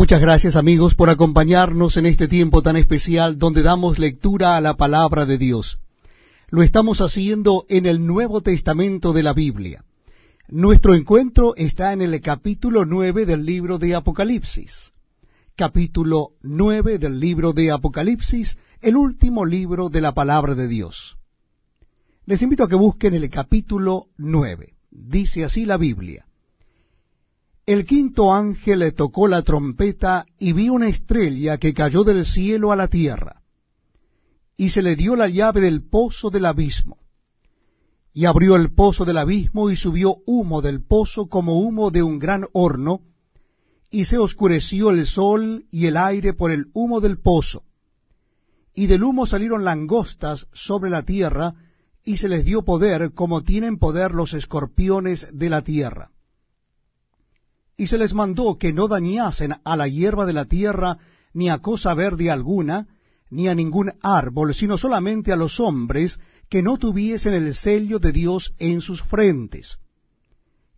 Muchas gracias amigos por acompañarnos en este tiempo tan especial donde damos lectura a la palabra de Dios. Lo estamos haciendo en el Nuevo Testamento de la Biblia. Nuestro encuentro está en el capítulo nueve del libro de Apocalipsis. Capítulo nueve del libro de Apocalipsis, el último libro de la palabra de Dios. Les invito a que busquen el capítulo nueve. Dice así la Biblia. El quinto ángel tocó la trompeta y vi una estrella que cayó del cielo a la tierra, y se le dio la llave del pozo del abismo. Y abrió el pozo del abismo y subió humo del pozo como humo de un gran horno, y se oscureció el sol y el aire por el humo del pozo. Y del humo salieron langostas sobre la tierra, y se les dio poder como tienen poder los escorpiones de la tierra y se les mandó que no dañasen a la hierba de la tierra, ni a cosa verde alguna, ni a ningún árbol, sino solamente a los hombres que no tuviesen el sello de Dios en sus frentes.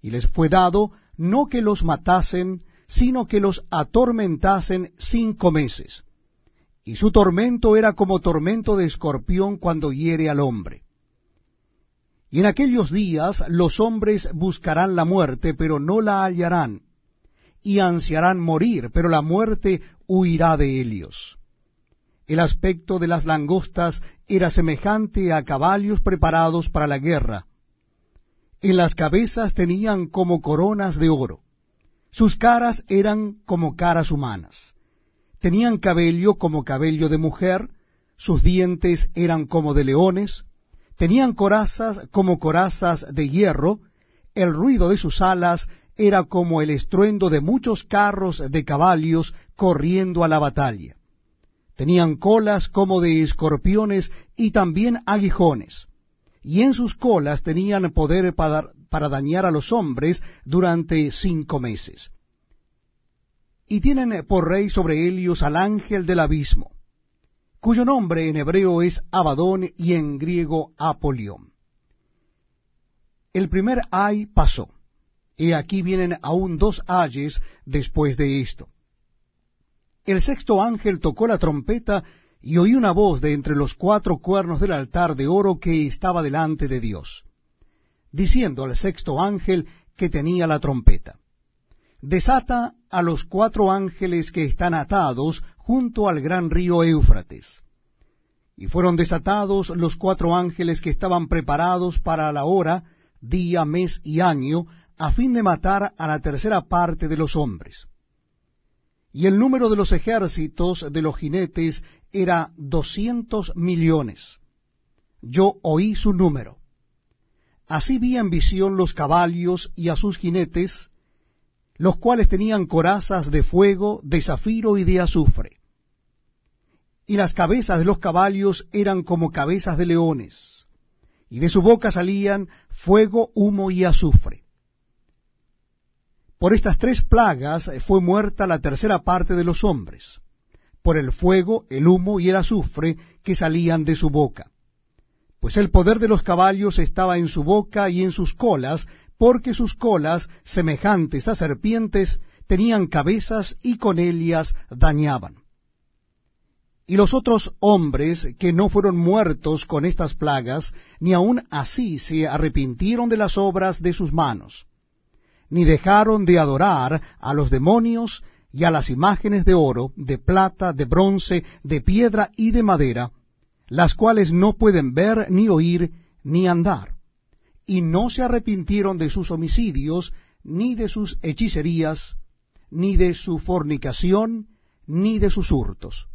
Y les fue dado no que los matasen, sino que los atormentasen cinco meses. Y su tormento era como tormento de escorpión cuando hiere al hombre. Y en aquellos días los hombres buscarán la muerte, pero no la hallarán y ansiarán morir, pero la muerte huirá de ellos. El aspecto de las langostas era semejante a caballos preparados para la guerra. En las cabezas tenían como coronas de oro. Sus caras eran como caras humanas. Tenían cabello como cabello de mujer, sus dientes eran como de leones, tenían corazas como corazas de hierro, el ruido de sus alas era como el estruendo de muchos carros de caballos corriendo a la batalla. Tenían colas como de escorpiones y también aguijones, y en sus colas tenían poder para, dañar a los hombres durante cinco meses. Y tienen por rey sobre ellos al ángel del abismo, cuyo nombre en hebreo es Abadón y en griego Apolión. El primer ay pasó y aquí vienen aún dos ayes después de esto. El sexto ángel tocó la trompeta y oí una voz de entre los cuatro cuernos del altar de oro que estaba delante de Dios, diciendo al sexto ángel que tenía la trompeta, Desata a los cuatro ángeles que están atados junto al gran río Éufrates. Y fueron desatados los cuatro ángeles que estaban preparados para la hora, día, mes y año, a fin de matar a la tercera parte de los hombres. Y el número de los ejércitos de los jinetes era doscientos millones. Yo oí su número. Así vi en visión los caballos y a sus jinetes, los cuales tenían corazas de fuego, de zafiro y de azufre. Y las cabezas de los caballos eran como cabezas de leones, y de su boca salían fuego, humo y azufre. Por estas tres plagas fue muerta la tercera parte de los hombres, por el fuego, el humo y el azufre que salían de su boca. Pues el poder de los caballos estaba en su boca y en sus colas, porque sus colas, semejantes a serpientes, tenían cabezas y con ellas dañaban. Y los otros hombres que no fueron muertos con estas plagas, ni aun así se arrepintieron de las obras de sus manos ni dejaron de adorar a los demonios y a las imágenes de oro, de plata, de bronce, de piedra y de madera, las cuales no pueden ver, ni oír, ni andar. Y no se arrepintieron de sus homicidios, ni de sus hechicerías, ni de su fornicación, ni de sus hurtos.